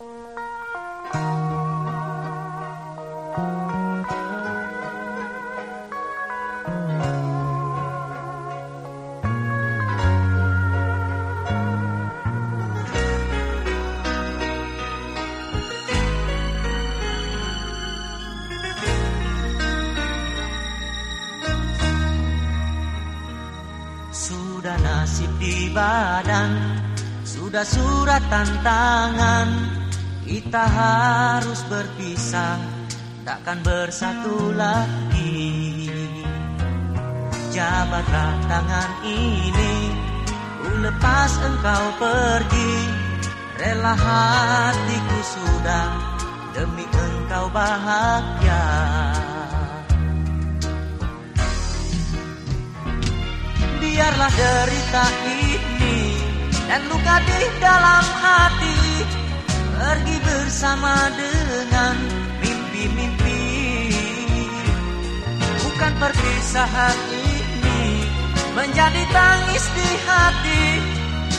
Sudah nasib di badan Sudah surat tantangan Kita harus berpisah Takkan bersatu lagi. Jabatlah tangan ini Ku lepas engkau pergi. Rela hatiku sudah Demi engkau bahagia. Biarlah derita ini dan luka di dalam hati bersama dengan mimpi-mimpi. Bukan perpisahan ini menjadi tangis di hati,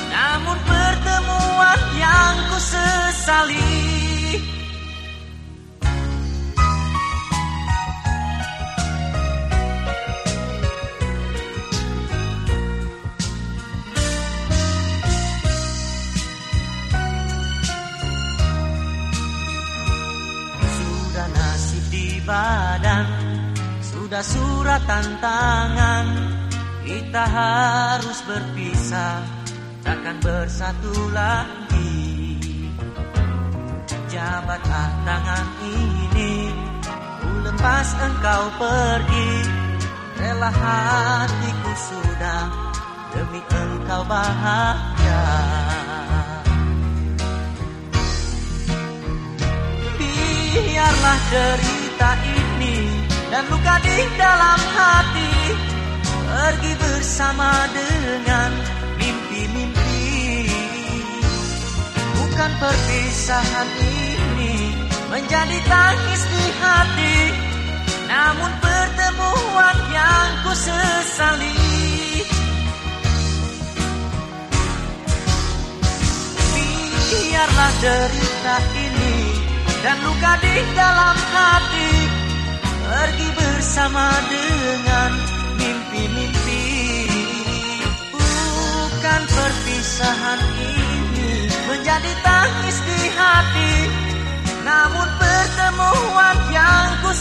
namun pertemuan yang ku sesali. Di badan. Sudah surat tantangan Kita harus berpisah. Takkan bersatu lagi. Jabatlah tangan ini Ku lepas engkau pergi. Rela hatiku sudah Demi engkau bahagia. Biarlah derita ini dan luka di dalam hati pergi bersama dengan mimpi-mimpi. Bukan perpisahan ini menjadi tangis di hati, namun pertemuan yang ku sesali. Biarlah derita ini dan luka di dalam hati. Pergi bersama dengan mimpi-mimpi. Bukan perpisahan ini menjadi tangis di hati. Namun pertemuan yang ku